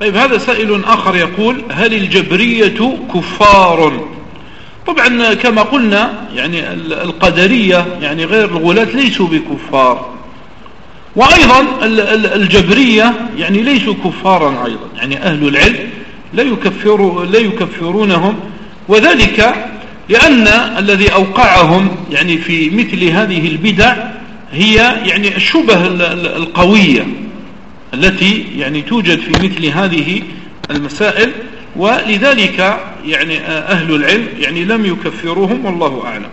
طيب هذا سائل آخر يقول هل الجبرية كفار؟ طبعا كما قلنا يعني القدرية يعني غير الغلاة ليسوا بكفار. وأيضا الجبرية يعني ليسوا كفارا أيضا يعني أهل العلم لا, يكفر لا يكفرونهم. وذلك لأن الذي أوقعهم يعني في مثل هذه البدع هي يعني الشبه القوية. التي يعني توجد في مثل هذه المسائل ولذلك يعني أهل العلم يعني لم يكفروهم والله أعلم.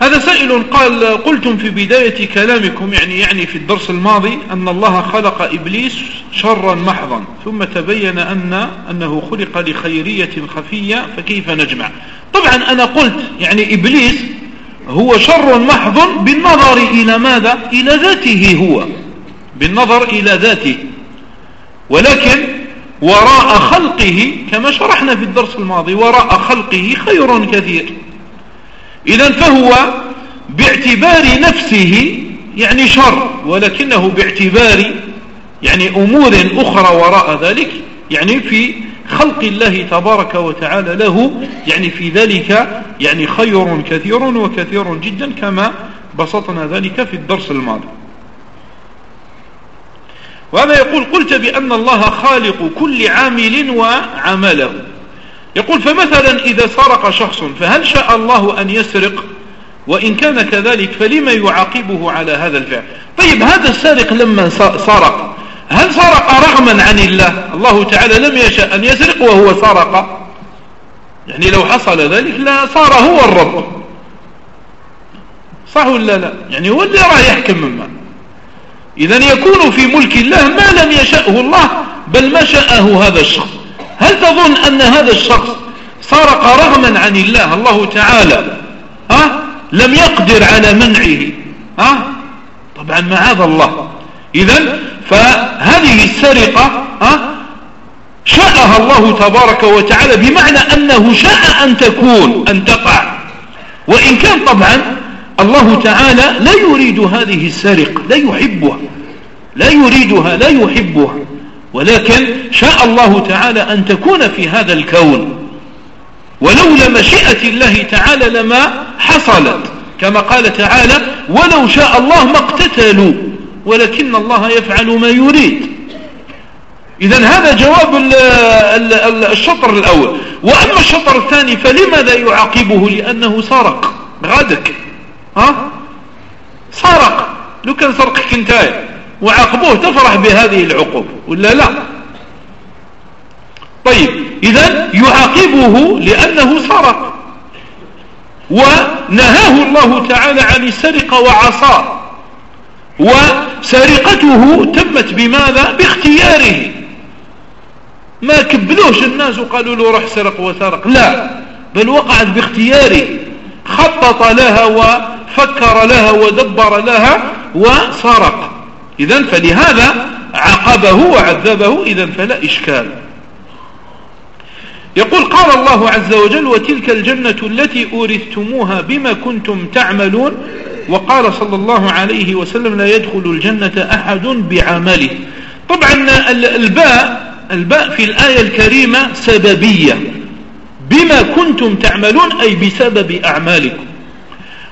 هذا سائل قال قلتم في بداية كلامكم يعني يعني في الدرس الماضي أن الله خلق إبليس شرا محضا ثم تبين أن أنه خلق لخيرية خفية فكيف نجمع؟ طبعا أنا قلت يعني إبليس هو شر محض بالنظر إلى ماذا؟ إلى ذاته هو. بالنظر إلى ذاته. ولكن وراء خلقه كما شرحنا في الدرس الماضي وراء خلقه خير كثير. إذا فهو باعتبار نفسه يعني شر ولكنه باعتبار يعني أمور أخرى وراء ذلك يعني في خلق الله تبارك وتعالى له يعني في ذلك يعني خير كثير وكثير جدا كما بسطنا ذلك في الدرس الماضي. وهذا يقول قلت بأن الله خالق كل عامل وعمله. يقول فمثلا إذا سرق شخص فهل شاء الله أن يسرق؟ وإن كان كذلك فلما يعاقبه على هذا الفعل؟ طيب هذا السارق لما سرق هل سرق رغما عن الله؟ الله تعالى لم يشاء أن يسرق وهو سرق. يعني لو حصل ذلك لا صار هو الرب. صح ولا لا؟ يعني هو اللي راح يحكم مما. إذا يكون في ملك الله ما لم يشأه الله بل ما شاءه هذا الشخص. هل تظن أن هذا الشخص سرق رغما عن الله الله تعالى ها؟ لم يقدر على منعه ها؟ طبعا معاذ الله. إذا فهذه السرقة ها؟ شاءها الله تبارك وتعالى بمعنى أنه شاء أن تكون أن تقع. وإن كان طبعا الله تعالى لا يريد هذه السرقة لا يحبها لا يريدها لا يحبها. ولكن شاء الله تعالى أن تكون في هذا الكون. ولولا مشيئة الله تعالى لما حصلت. كما قال تعالى ولو شاء الله ما اقتتلوا ولكن الله يفعل ما يريد. إذا هذا جواب الشطر الأول. وأما الشطر الثاني فلماذا يعاقبه؟ لأنه سرق غادك ها؟ سرق لو كان سرق كنتاية وعاقبوه تفرح بهذه العقوبة ولا لا؟ طيب إذا يعاقبه لأنه سرق ونهاه الله تعالى عن السرقة وعصاه. وسرقته تمت بماذا؟ باختياره. ما كبلوش الناس وقالوا له روح سرق وسرق. لا بل وقعت باختياره. خطط لها وفكر لها ودبر لها وسرق إذا فلهذا عاقبه وعذبه إذا فلا إشكال. يقول قال الله عز وجل وتلك الجنة التي أورثتموها بما كنتم تعملون؟ وقال صلى الله عليه وسلم لا يدخل الجنة أحد بعمله. طبعا الباء الباء في الآية الكريمة سببية بما كنتم تعملون أي بسبب أعمالكم.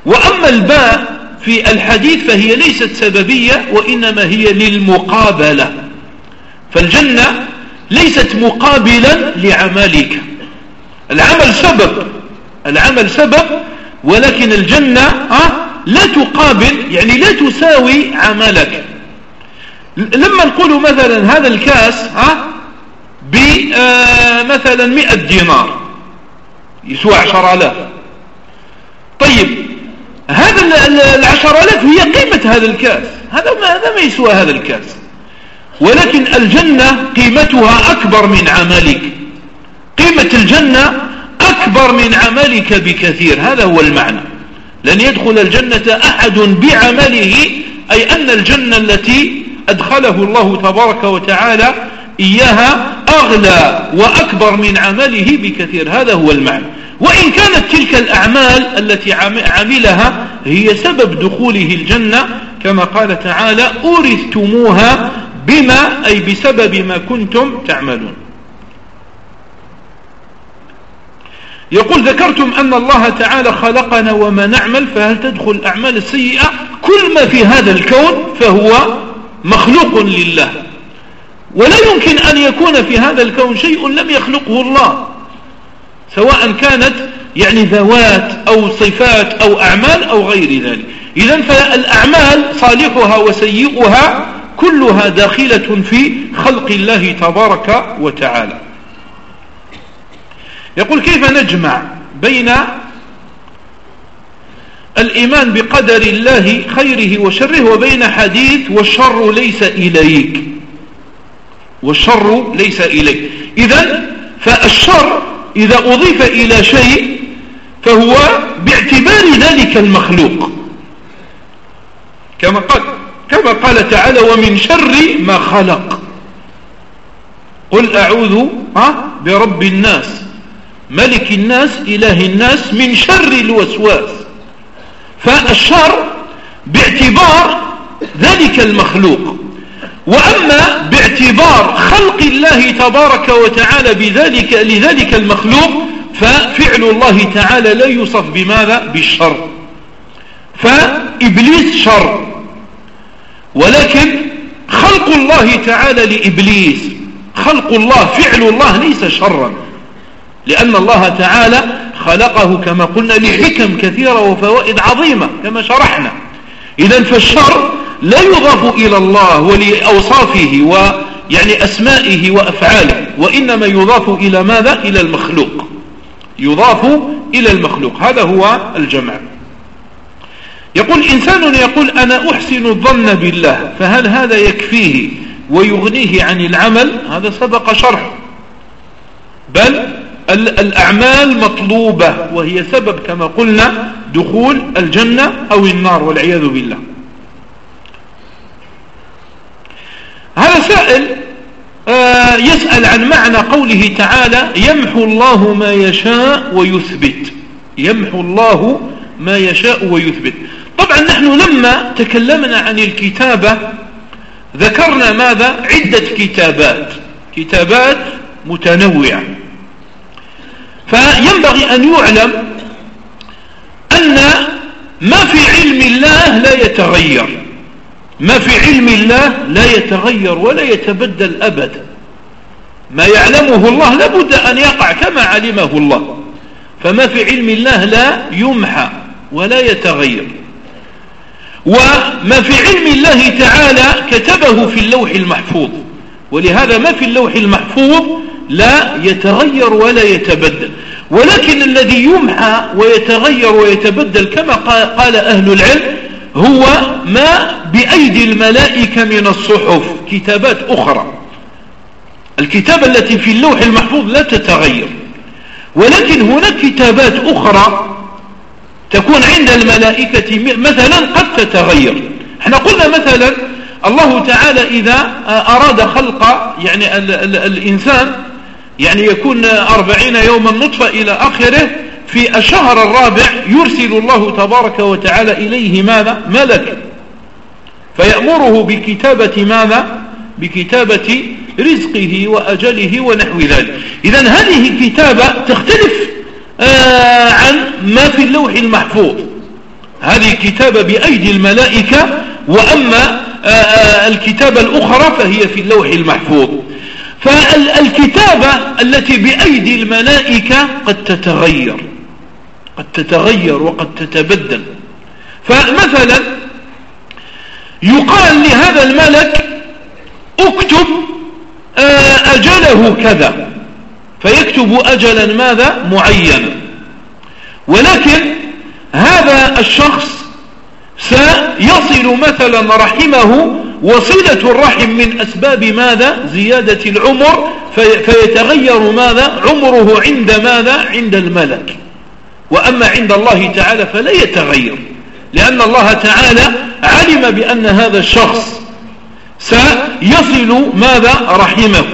وأما الباء في الحديث فهي ليست سببية وإنما هي للمقابلة. فالجنة ليست مقابلا لعملك. العمل سبب العمل سبب ولكن الجنة أه لا تقابل يعني لا تساوي عملك. لما نقول مثلا هذا الكاس أه بمثلا مئة دينار يسوى عشر آلاف. طيب هذا العشر آلاف هي قيمة هذا الكأس. هذا ما, هذا ما يسوى هذا الكأس. ولكن الجنة قيمتها أكبر من عملك. قيمة الجنة أكبر من عملك بكثير. هذا هو المعنى. لن يدخل الجنة أحد بعمله أي أن الجنة التي أدخله الله تبارك وتعالى إياها أغلى وأكبر من عمله بكثير. هذا هو المعنى. وإن كانت تلك الأعمال التي عملها هي سبب دخوله الجنة كما قال تعالى أورثتموها بما أي بسبب ما كنتم تعملون. يقول ذكرتم أن الله تعالى خلقنا وما نعمل فهل تدخل الأعمال السيئة؟ كل ما في هذا الكون فهو مخلوق لله. ولا يمكن أن يكون في هذا الكون شيء لم يخلقه الله سواء كانت يعني ذوات أو صفات أو أعمال أو غير ذلك. إذا فالأعمال صالحها وسيئها كلها داخلة في خلق الله تبارك وتعالى. يقول كيف نجمع بين الإيمان بقدر الله خيره وشره وبين حديث والشر ليس إليك؟ والشر ليس إليك. إذا فالشر إذا أضيف إلى شيء فهو باعتبار ذلك المخلوق. كما قال كما قال تعالى ومن شر ما خلق قل أعوذ برب الناس. ملك الناس إله الناس من شر الوسواس. فالشر باعتبار ذلك المخلوق. وأما باعتبار خلق الله تبارك وتعالى بذلك لذلك المخلوق ففعل الله تعالى لا يوصف بماذا؟ بالشر. فإبليس شر. ولكن خلق الله تعالى لإبليس. خلق الله فعل الله ليس شرا. لأن الله تعالى خلقه كما قلنا لحكم كثيرة وفوائد عظيمة كما شرحنا. إذا فالشر لا يضاف إلى الله ولأوصافه ويعني أسمائه وأفعاله وإنما يضاف إلى ماذا؟ إلى المخلوق. يضاف إلى المخلوق. هذا هو الجمع. يقول إنسان يقول أنا أحسن الظن بالله فهل هذا يكفيه ويغنيه عن العمل؟ هذا سبق شرح. بل الأعمال مطلوبة وهي سبب كما قلنا دخول الجنة أو النار والعياذ بالله. سائل آه، يسأل عن معنى قوله تعالى يمحو الله ما يشاء ويثبت. يمحو الله ما يشاء ويثبت. طبعا نحن لما تكلمنا عن الكتابة ذكرنا ماذا؟ عدة كتابات. كتابات متنوعة. فينبغي أن يعلم أن ما في علم الله لا يتغير. ما في علم الله لا يتغير ولا يتبدل أبدا. ما يعلمه الله لابد أن يقع كما علمه الله. فما في علم الله لا يمحى ولا يتغير. وما في علم الله تعالى كتبه في اللوح المحفوظ. ولهذا ما في اللوح المحفوظ لا يتغير ولا يتبدل. ولكن الذي يمحى ويتغير ويتبدل كما قال أهل العلم هو ما بأيدي الملائكة من الصحف كتابات أخرى. الكتابة التي في اللوح المحفوظ لا تتغير. ولكن هناك كتابات أخرى تكون عند الملائكة مثلا قد تتغير. إحنا قلنا مثلا الله تعالى إذا أراد خلق يعني ال ال الإنسان يعني يكون أربعين يوما نطفة إلى آخره في الشهر الرابع يرسل الله تبارك وتعالى إليه ماذا؟ ملك. فيأمره بكتابة ماذا؟ بكتابة رزقه وأجله ونحو ذلك. إذا هذه الكتابة تختلف آه عن ما في اللوح المحفوظ. هذه كتابة بأيدي الملائكة وأما آه, آه، الكتابة الأخرى فهي في اللوح المحفوظ. فالكتابة التي بأيدي الملائكة قد تتغير. قد تتغير وقد تتبدل. فمثلا يقال لهذا الملك اكتب آه، أجله كذا. فيكتب أجلا ماذا؟ معينا. ولكن هذا الشخص سيصل مثلا رحمه وصلة الرحم من أسباب ماذا؟ زيادة العمر. فيتغير ماذا؟ عمره عند ماذا؟ عند الملك. وأما عند الله تعالى فلا يتغير لأن الله تعالى علم بأن هذا الشخص سيصل ماذا؟ رحمه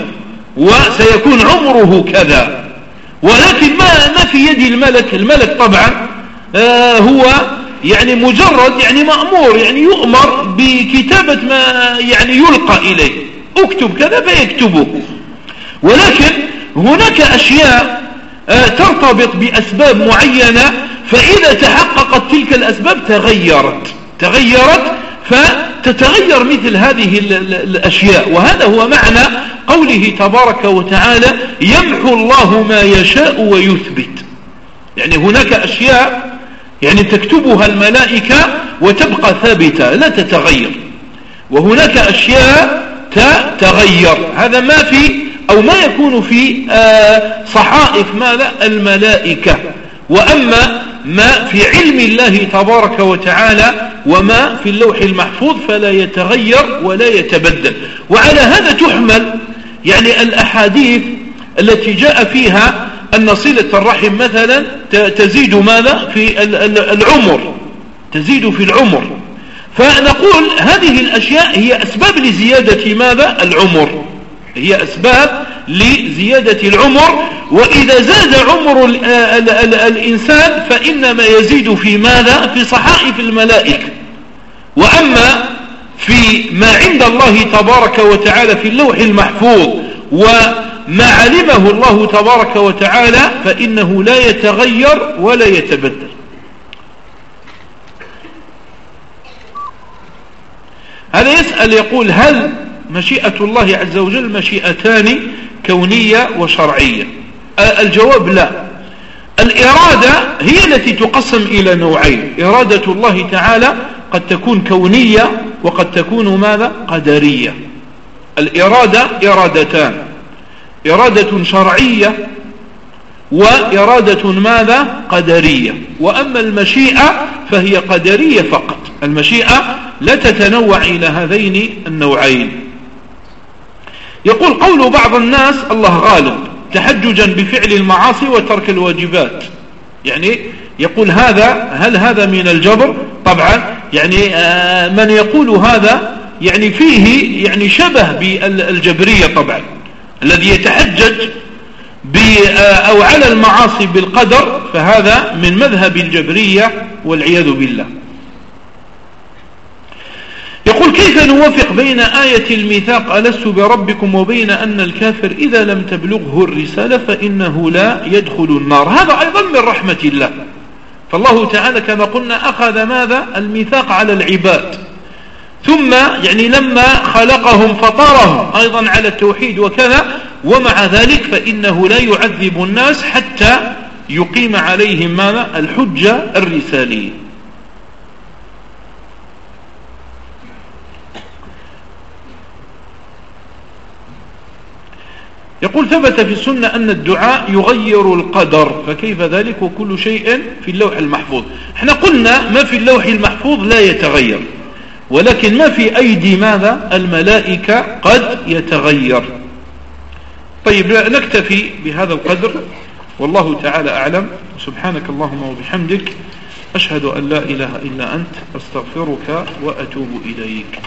وسيكون عمره كذا. ولكن ما, ما في يد الملك الملك طبعا آه هو يعني مجرد يعني مأمور يعني يؤمر بكتابة ما يعني يلقى إليه. اكتب كذا فيكتبه. ولكن هناك أشياء ترتبط بأسباب معينة فإذا تحققت تلك الأسباب تغيرت. تغيرت فتتغير مثل هذه الأشياء. وهذا هو معنى قوله تبارك وتعالى يمحو الله ما يشاء ويثبت. يعني هناك أشياء يعني تكتبها الملائكة وتبقى ثابتة لا تتغير. وهناك أشياء تتغير هذا ما في أو ما يكون في آه، صحائف ماذا؟ الملائكة. وأما ما في علم الله تبارك وتعالى وما في اللوح المحفوظ فلا يتغير ولا يتبدل. وعلى هذا تحمل يعني الأحاديث التي جاء فيها أن صلة الرحم مثلا تزيد ماذا؟ في العمر. تزيد في العمر. فنقول هذه الأشياء هي أسباب لزيادة ماذا؟ العمر. هي أسباب لزيادة العمر وإذا زاد عمر الإنسان فإنما يزيد في ماذا؟ في صحائف الملائكة. وأما في ما عند الله تبارك وتعالى في اللوح المحفوظ وما علمه الله تبارك وتعالى فإنه لا يتغير ولا يتبدل. هذا يسأل يقول هل مشيئة الله عز وجل مشيئتان كونية وشرعية. الجواب لا. الإرادة هي التي تقسم إلى نوعين. إرادة الله تعالى قد تكون كونية وقد تكون ماذا؟ قدرية. الإرادة إرادتان. إرادة شرعية وإرادة ماذا؟ قدرية. وأما المشيئة فهي قدرية فقط. المشيئة لا تتنوع إلى هذين النوعين. يقول قول بعض الناس الله غالب تحججا بفعل المعاصي وترك الواجبات. يعني يقول هذا هل هذا من الجبر؟ طبعا يعني آه، من يقول هذا يعني فيه يعني شبه بالجبرية طبعا. الذي يتحجج آه، أو على المعاصي بالقدر فهذا من مذهب الجبرية والعياذ بالله. يقول كيف نوفق بين آية الميثاق ألست بربكم وبين أن الكافر إذا لم تبلغه الرسالة فإنه لا يدخل النار؟ هذا أيضا من رحمة الله. فالله تعالى كما قلنا أخذ ماذا؟ الميثاق على العباد. ثم يعني لما خلقهم فطرهم أيضا على التوحيد وكذا ومع ذلك فإنه لا يعذب الناس حتى يقيم عليهم ماذا؟ الحجة الرسالية. يقول ثبت في السنة أن الدعاء يغير القدر فكيف ذلك؟ وكل شيء في اللوح المحفوظ. إحنا قلنا ما في اللوح المحفوظ لا يتغير ولكن ما في أيدي ماذا؟ الملائكة قد يتغير. طيب نكتفي بهذا القدر. والله تعالى أعلم. سبحانك اللهم وبحمدك أشهد أن لا إله إلا أنت أستغفرك وأتوب إليك.